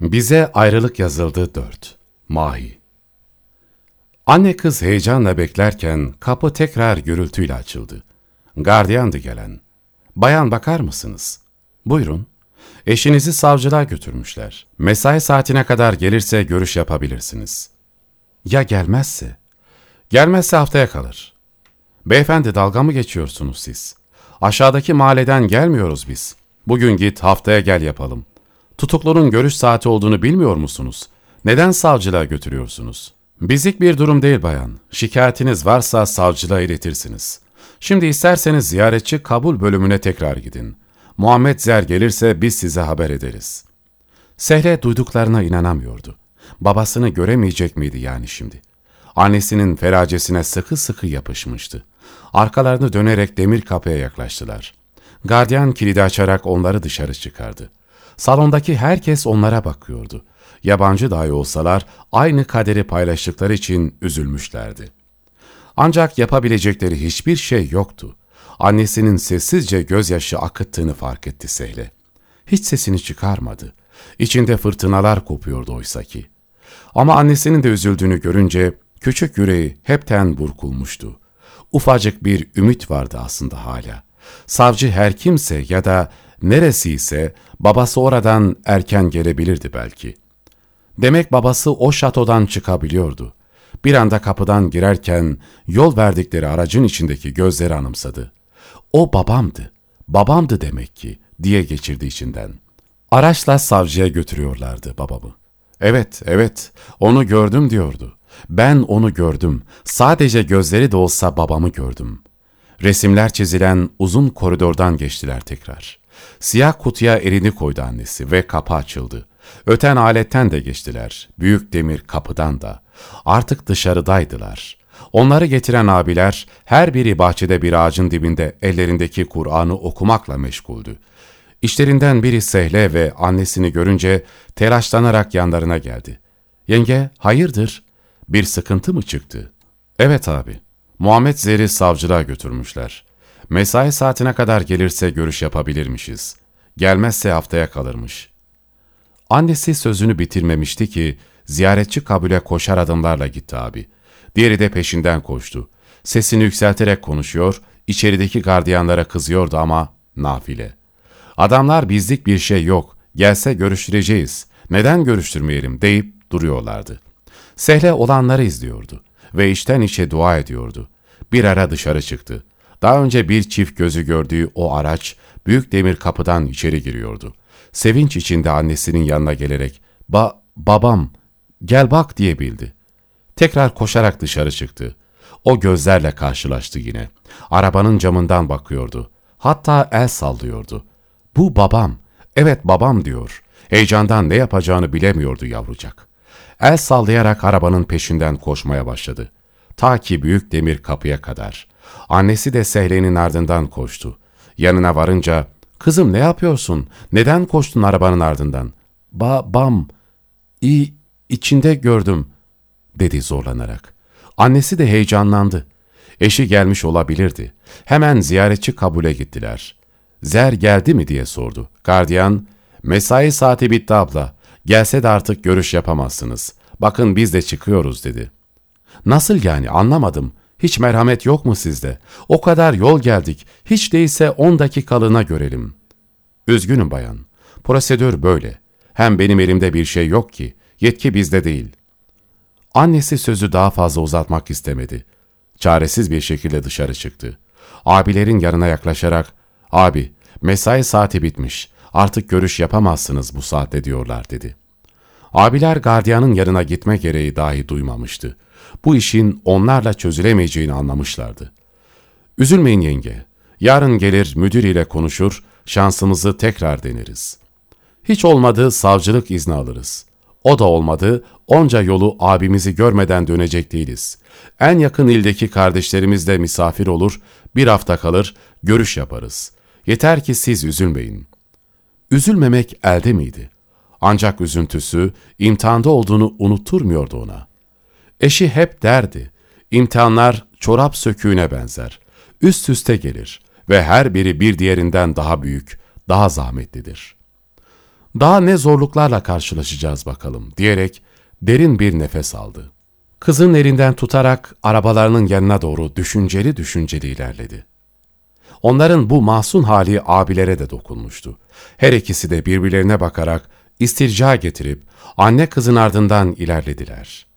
Bize ayrılık yazıldı 4. Mahi Anne kız heyecanla beklerken kapı tekrar gürültüyle açıldı. Gardiyandı gelen. Bayan bakar mısınız? Buyurun. Eşinizi savcılığa götürmüşler. Mesai saatine kadar gelirse görüş yapabilirsiniz. Ya gelmezse? Gelmezse haftaya kalır. Beyefendi dalga mı geçiyorsunuz siz? Aşağıdaki mahalleden gelmiyoruz biz. Bugün git haftaya gel yapalım. Tutuklunun görüş saati olduğunu bilmiyor musunuz? Neden savcılığa götürüyorsunuz? Bizik bir durum değil bayan. Şikayetiniz varsa savcılığa iletirsiniz. Şimdi isterseniz ziyaretçi kabul bölümüne tekrar gidin. Muhammed Zer gelirse biz size haber ederiz. Sehle duyduklarına inanamıyordu. Babasını göremeyecek miydi yani şimdi? Annesinin feracesine sıkı sıkı yapışmıştı. Arkalarını dönerek demir kapıya yaklaştılar. Gardiyan kilidi açarak onları dışarı çıkardı. Salondaki herkes onlara bakıyordu. Yabancı dahi olsalar aynı kaderi paylaştıkları için üzülmüşlerdi. Ancak yapabilecekleri hiçbir şey yoktu. Annesinin sessizce gözyaşı akıttığını fark etti Sehle. Hiç sesini çıkarmadı. İçinde fırtınalar kopuyordu oysaki. Ama annesinin de üzüldüğünü görünce küçük yüreği hepten burkulmuştu. Ufacık bir ümit vardı aslında hala. Savcı her kimse ya da neresiyse babası oradan erken gelebilirdi belki. Demek babası o şatodan çıkabiliyordu. Bir anda kapıdan girerken yol verdikleri aracın içindeki gözleri anımsadı. O babamdı, babamdı demek ki diye geçirdi içinden. Araçla savcıya götürüyorlardı babamı. Evet, evet, onu gördüm diyordu. Ben onu gördüm. Sadece gözleri de olsa babamı gördüm. Resimler çizilen uzun koridordan geçtiler tekrar. Siyah kutuya elini koydu annesi ve kapı açıldı. Öten aletten de geçtiler. Büyük demir kapıdan da. Artık dışarıdaydılar. Onları getiren abiler her biri bahçede bir ağacın dibinde ellerindeki Kur'an'ı okumakla meşguldü. İşlerinden biri Sehle ve annesini görünce telaşlanarak yanlarına geldi. Yenge, hayırdır? Bir sıkıntı mı çıktı? Evet abi. Muhammed Zer'i savcılığa götürmüşler. Mesai saatine kadar gelirse görüş yapabilirmişiz. Gelmezse haftaya kalırmış. Annesi sözünü bitirmemişti ki ziyaretçi kabule koşar adımlarla gitti abi. Diğeri de peşinden koştu. Sesini yükselterek konuşuyor, içerideki gardiyanlara kızıyordu ama nafile. Adamlar bizlik bir şey yok, gelse görüştüreceğiz, neden görüştürmeyelim deyip duruyorlardı. Sehle olanları izliyordu ve içten içe dua ediyordu. Bir ara dışarı çıktı. Daha önce bir çift gözü gördüğü o araç büyük demir kapıdan içeri giriyordu. Sevinç içinde annesinin yanına gelerek "Ba babam, gel bak." diyebildi. Tekrar koşarak dışarı çıktı. O gözlerle karşılaştı yine. Arabanın camından bakıyordu. Hatta el sallıyordu. Bu babam, evet babam diyor. Heyecandan ne yapacağını bilemiyordu yavrucak. El sallayarak arabanın peşinden koşmaya başladı. Ta ki büyük demir kapıya kadar. Annesi de Sehle'nin ardından koştu. Yanına varınca, ''Kızım ne yapıyorsun? Neden koştun arabanın ardından?'' ''Babam, iyi, içinde gördüm.'' dedi zorlanarak. Annesi de heyecanlandı. Eşi gelmiş olabilirdi. Hemen ziyaretçi kabule gittiler. Zer geldi mi diye sordu. Gardiyan, mesai saati bitti abla. Gelse de artık görüş yapamazsınız. Bakın biz de çıkıyoruz dedi. Nasıl yani anlamadım. Hiç merhamet yok mu sizde? O kadar yol geldik. Hiç değilse on dakikalığına görelim. Üzgünüm bayan. Prosedür böyle. Hem benim elimde bir şey yok ki. Yetki bizde değil. Annesi sözü daha fazla uzatmak istemedi. Çaresiz bir şekilde dışarı çıktı. Abilerin yanına yaklaşarak, ''Abi, mesai saati bitmiş. Artık görüş yapamazsınız bu saatte diyorlar.'' dedi. Abiler gardiyanın yanına gitme gereği dahi duymamıştı. Bu işin onlarla çözülemeyeceğini anlamışlardı. ''Üzülmeyin yenge. Yarın gelir müdür ile konuşur, şansımızı tekrar deneriz. Hiç olmadı savcılık izni alırız. O da olmadı, onca yolu abimizi görmeden dönecek değiliz. En yakın ildeki kardeşlerimizle misafir olur, bir hafta kalır, görüş yaparız. Yeter ki siz üzülmeyin. Üzülmemek elde miydi? Ancak üzüntüsü imtihanda olduğunu unutturmuyordu ona. Eşi hep derdi, imtihanlar çorap söküğüne benzer. Üst üste gelir ve her biri bir diğerinden daha büyük, daha zahmetlidir. Daha ne zorluklarla karşılaşacağız bakalım diyerek derin bir nefes aldı. Kızın elinden tutarak arabalarının yanına doğru düşünceli düşünceli ilerledi. Onların bu mahzun hali abilere de dokunmuştu. Her ikisi de birbirlerine bakarak istirca getirip anne kızın ardından ilerlediler.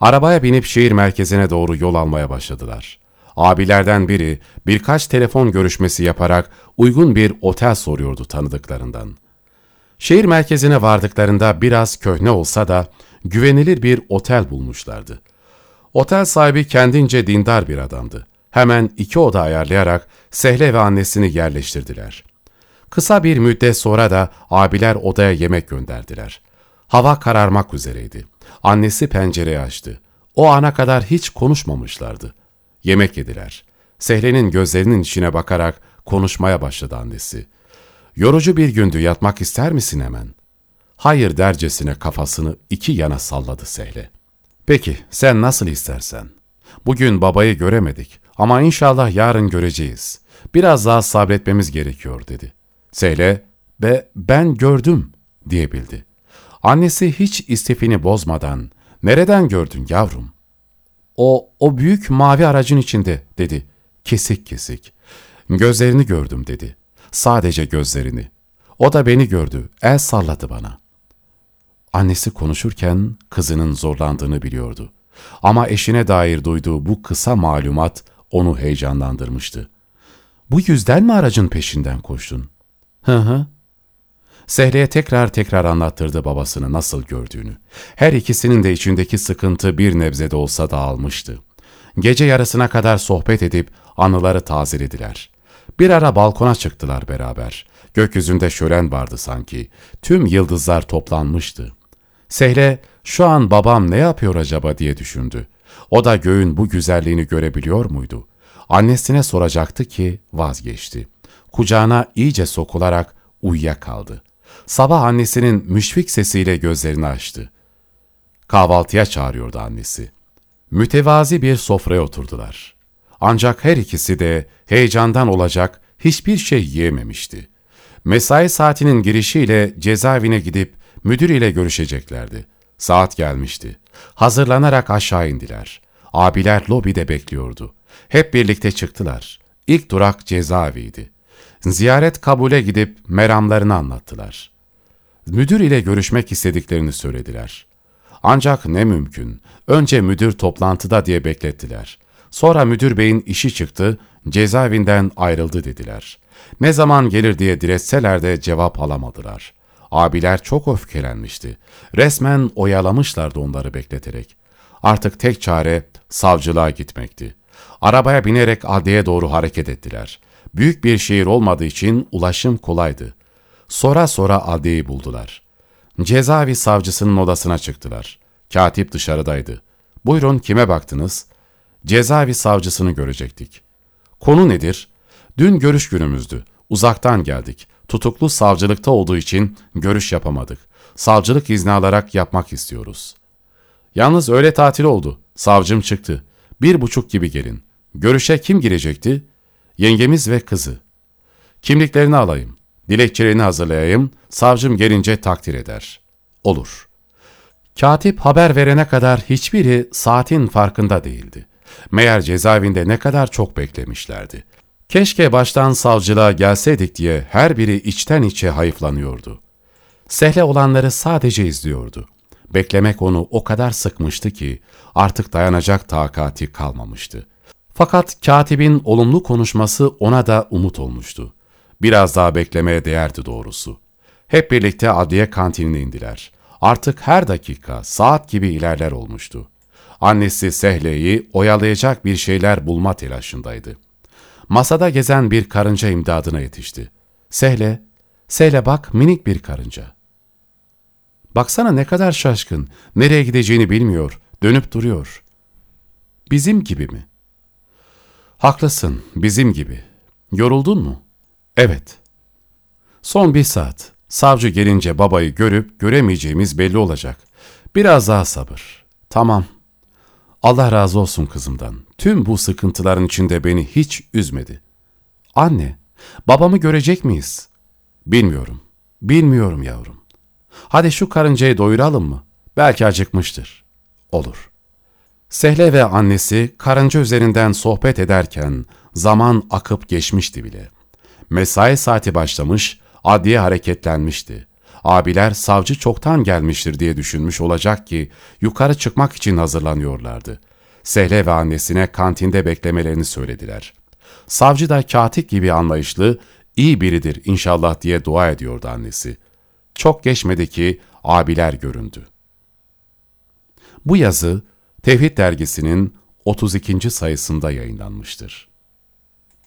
Arabaya binip şehir merkezine doğru yol almaya başladılar. Abilerden biri birkaç telefon görüşmesi yaparak uygun bir otel soruyordu tanıdıklarından. Şehir merkezine vardıklarında biraz köhne olsa da güvenilir bir otel bulmuşlardı. Otel sahibi kendince dindar bir adamdı. Hemen iki oda ayarlayarak Sehle ve annesini yerleştirdiler. Kısa bir müddet sonra da abiler odaya yemek gönderdiler. Hava kararmak üzereydi. Annesi pencereyi açtı. O ana kadar hiç konuşmamışlardı. Yemek yediler. Sehle'nin gözlerinin içine bakarak konuşmaya başladı annesi. Yorucu bir gündü yatmak ister misin hemen? Hayır dercesine kafasını iki yana salladı Sehle. Peki sen nasıl istersen. Bugün babayı göremedik ama inşallah yarın göreceğiz. Biraz daha sabretmemiz gerekiyor dedi. Sehle, be ben gördüm diyebildi. Annesi hiç istifini bozmadan, nereden gördün yavrum? O, o büyük mavi aracın içinde dedi. Kesik kesik. Gözlerini gördüm dedi. Sadece gözlerini. O da beni gördü, el salladı bana. Annesi konuşurken kızının zorlandığını biliyordu. Ama eşine dair duyduğu bu kısa malumat onu heyecanlandırmıştı. Bu yüzden mi aracın peşinden koştun? Hı hı. Sehre'ye tekrar tekrar anlattırdı babasını nasıl gördüğünü. Her ikisinin de içindeki sıkıntı bir nebze de olsa dağılmıştı. Gece yarısına kadar sohbet edip anıları tazelediler. Bir ara balkona çıktılar beraber. Gökyüzünde şölen vardı sanki. Tüm yıldızlar toplanmıştı. Sehre, şu an babam ne yapıyor acaba diye düşündü. O da göğün bu güzelliğini görebiliyor muydu? Annesine soracaktı ki vazgeçti. Kucağına iyice sokularak uyuyakaldı. Sabah annesinin müşfik sesiyle gözlerini açtı. Kahvaltıya çağırıyordu annesi. Mütevazi bir sofraya oturdular. Ancak her ikisi de heyecandan olacak hiçbir şey yiyememişti. Mesai saatinin girişiyle cezaevine gidip müdür ile görüşeceklerdi. Saat gelmişti. Hazırlanarak aşağı indiler. Abiler lobide bekliyordu. Hep birlikte çıktılar. İlk durak cezaeviydi. Ziyaret kabule gidip meramlarını anlattılar. Müdür ile görüşmek istediklerini söylediler. Ancak ne mümkün. Önce müdür toplantıda diye beklettiler. Sonra müdür beyin işi çıktı, cezaevinden ayrıldı dediler. Ne zaman gelir diye diretseler de cevap alamadılar. Abiler çok öfkelenmişti. Resmen oyalamışlardı onları bekleterek. Artık tek çare savcılığa gitmekti. Arabaya binerek adliye doğru hareket ettiler. Büyük bir şehir olmadığı için ulaşım kolaydı. Sonra sonra adliyeyi buldular. Cezaevi savcısının odasına çıktılar. Katip dışarıdaydı. Buyurun kime baktınız? Cezaevi savcısını görecektik. Konu nedir? Dün görüş günümüzdü. Uzaktan geldik. Tutuklu savcılıkta olduğu için görüş yapamadık. Savcılık izni alarak yapmak istiyoruz. Yalnız öğle tatil oldu. Savcım çıktı. Bir buçuk gibi gelin. Görüşe kim girecekti? Yengemiz ve kızı. Kimliklerini alayım. Dilekçelerini hazırlayayım. Savcım gelince takdir eder. Olur. Katip haber verene kadar hiçbiri saatin farkında değildi. Meğer cezaevinde ne kadar çok beklemişlerdi. Keşke baştan savcılığa gelseydik diye her biri içten içe hayıflanıyordu. Sehle olanları sadece izliyordu. Beklemek onu o kadar sıkmıştı ki artık dayanacak takati kalmamıştı. Fakat katibin olumlu konuşması ona da umut olmuştu. Biraz daha beklemeye değerdi doğrusu. Hep birlikte adliye kantinine indiler. Artık her dakika saat gibi ilerler olmuştu. Annesi Sehle'yi oyalayacak bir şeyler bulma telaşındaydı. Masada gezen bir karınca imdadına yetişti. Sehle, Sehle bak minik bir karınca. Baksana ne kadar şaşkın, nereye gideceğini bilmiyor, dönüp duruyor. Bizim gibi mi? Haklısın, bizim gibi. Yoruldun mu? Evet. Son bir saat. Savcı gelince babayı görüp göremeyeceğimiz belli olacak. Biraz daha sabır. Tamam. Allah razı olsun kızımdan. Tüm bu sıkıntıların içinde beni hiç üzmedi. Anne, babamı görecek miyiz? Bilmiyorum. Bilmiyorum yavrum. Hadi şu karıncayı doyuralım mı? Belki acıkmıştır. Olur. Sehle ve annesi karınca üzerinden sohbet ederken zaman akıp geçmişti bile. Mesai saati başlamış, adliye hareketlenmişti. Abiler savcı çoktan gelmiştir diye düşünmüş olacak ki yukarı çıkmak için hazırlanıyorlardı. Sehle ve annesine kantinde beklemelerini söylediler. Savcı da katip gibi anlayışlı, iyi biridir inşallah diye dua ediyordu annesi. Çok geçmedi ki abiler göründü. Bu yazı Tevhid dergisinin 32. sayısında yayınlanmıştır.